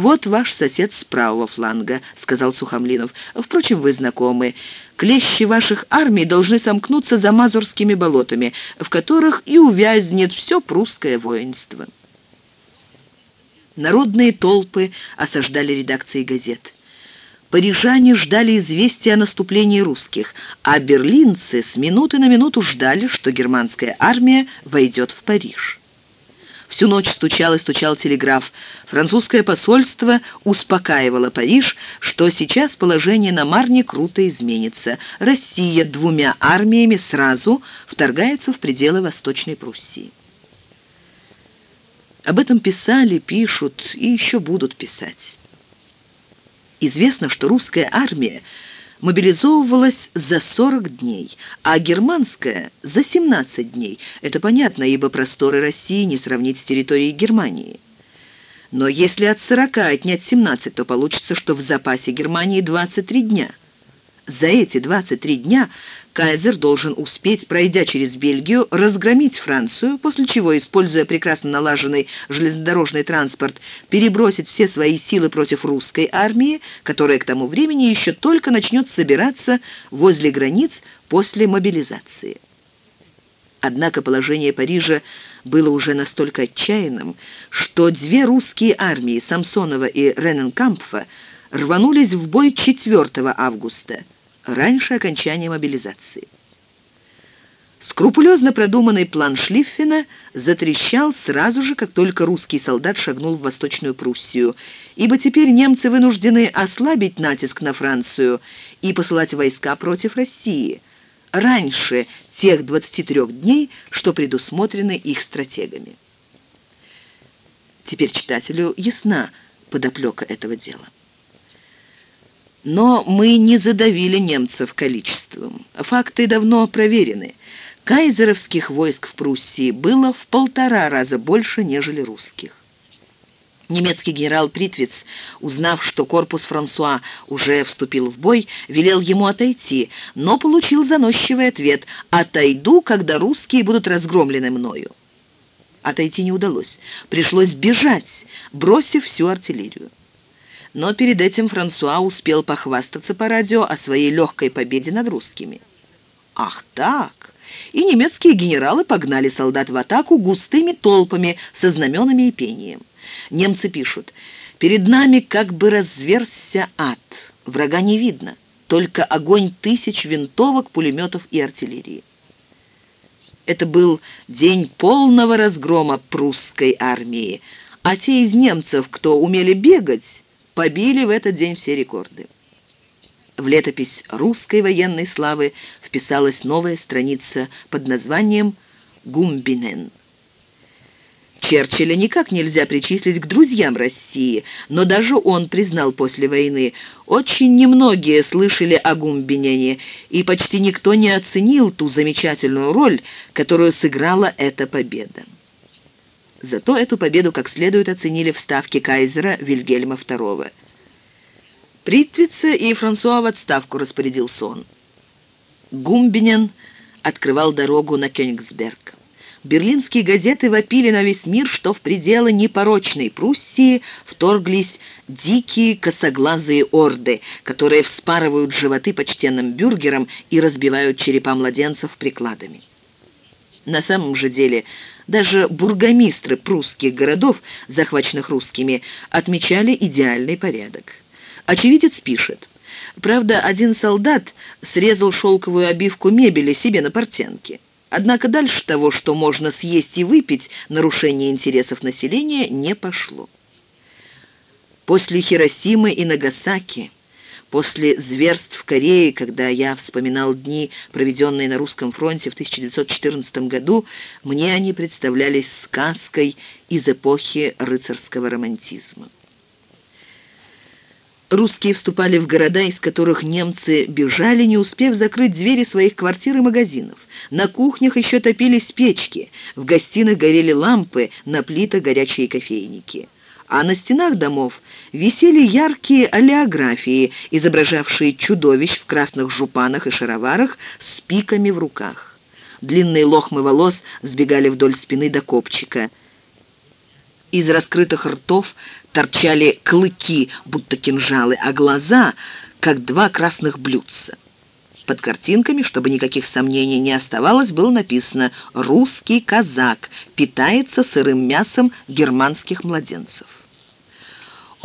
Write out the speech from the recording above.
«Вот ваш сосед с правого фланга», — сказал Сухомлинов. «Впрочем, вы знакомы. Клещи ваших армий должны сомкнуться за Мазурскими болотами, в которых и увязнет все прусское воинство». Народные толпы осаждали редакции газет. Парижане ждали известия о наступлении русских, а берлинцы с минуты на минуту ждали, что германская армия войдет в Париж. Всю ночь стучал и стучал телеграф. Французское посольство успокаивало Париж, что сейчас положение на Марне круто изменится. Россия двумя армиями сразу вторгается в пределы Восточной Пруссии. Об этом писали, пишут и еще будут писать. Известно, что русская армия мобилизовывалась за 40 дней, а германская – за 17 дней. Это понятно, ибо просторы России не сравнить с территорией Германии. Но если от 40 отнять 17, то получится, что в запасе Германии 23 дня. За эти 23 дня Кайзер должен успеть, пройдя через Бельгию, разгромить Францию, после чего, используя прекрасно налаженный железнодорожный транспорт, перебросить все свои силы против русской армии, которая к тому времени еще только начнет собираться возле границ после мобилизации. Однако положение Парижа было уже настолько отчаянным, что две русские армии Самсонова и Рененкампфа рванулись в бой 4 августа – раньше окончания мобилизации. Скрупулезно продуманный план Шлиффена затрещал сразу же, как только русский солдат шагнул в Восточную Пруссию, ибо теперь немцы вынуждены ослабить натиск на Францию и посылать войска против России, раньше тех 23 дней, что предусмотрены их стратегами. Теперь читателю ясна подоплека этого дела. Но мы не задавили немцев количеством. Факты давно проверены. Кайзеровских войск в Пруссии было в полтора раза больше, нежели русских. Немецкий генерал Притвиц, узнав, что корпус Франсуа уже вступил в бой, велел ему отойти, но получил заносчивый ответ «Отойду, когда русские будут разгромлены мною». Отойти не удалось. Пришлось бежать, бросив всю артиллерию. Но перед этим Франсуа успел похвастаться по радио о своей легкой победе над русскими. Ах так! И немецкие генералы погнали солдат в атаку густыми толпами со знаменами и пением. Немцы пишут, «Перед нами как бы разверзся ад. Врага не видно, только огонь тысяч винтовок, пулеметов и артиллерии». Это был день полного разгрома прусской армии, а те из немцев, кто умели бегать, побили в этот день все рекорды. В летопись русской военной славы вписалась новая страница под названием «Гумбинен». Черчилля никак нельзя причислить к друзьям России, но даже он признал после войны, очень немногие слышали о Гумбинене, и почти никто не оценил ту замечательную роль, которую сыграла эта победа. Зато эту победу как следует оценили в ставке кайзера Вильгельма II. Притвица и Франсуа в отставку распорядился он. Гумбинен открывал дорогу на Кёнигсберг. Берлинские газеты вопили на весь мир, что в пределы непорочной Пруссии вторглись дикие косоглазые орды, которые вспарывают животы почтенным бюргерам и разбивают черепа младенцев прикладами. На самом же деле даже бургомистры прусских городов, захваченных русскими, отмечали идеальный порядок. Очевидец пишет. Правда, один солдат срезал шелковую обивку мебели себе на портянке. Однако дальше того, что можно съесть и выпить, нарушение интересов населения не пошло. После Хиросимы и Нагасаки После зверств в Корее, когда я вспоминал дни, проведенные на русском фронте в 1914 году, мне они представлялись сказкой из эпохи рыцарского романтизма. Русские вступали в города, из которых немцы бежали, не успев закрыть двери своих квартир и магазинов. На кухнях еще топились печки, в гостиных горели лампы, на плитах горячие кофейники а на стенах домов висели яркие олеографии, изображавшие чудовищ в красных жупанах и шароварах с пиками в руках. Длинные лохмы волос сбегали вдоль спины до копчика. Из раскрытых ртов торчали клыки, будто кинжалы, а глаза, как два красных блюдца. Под картинками, чтобы никаких сомнений не оставалось, было написано «Русский казак питается сырым мясом германских младенцев».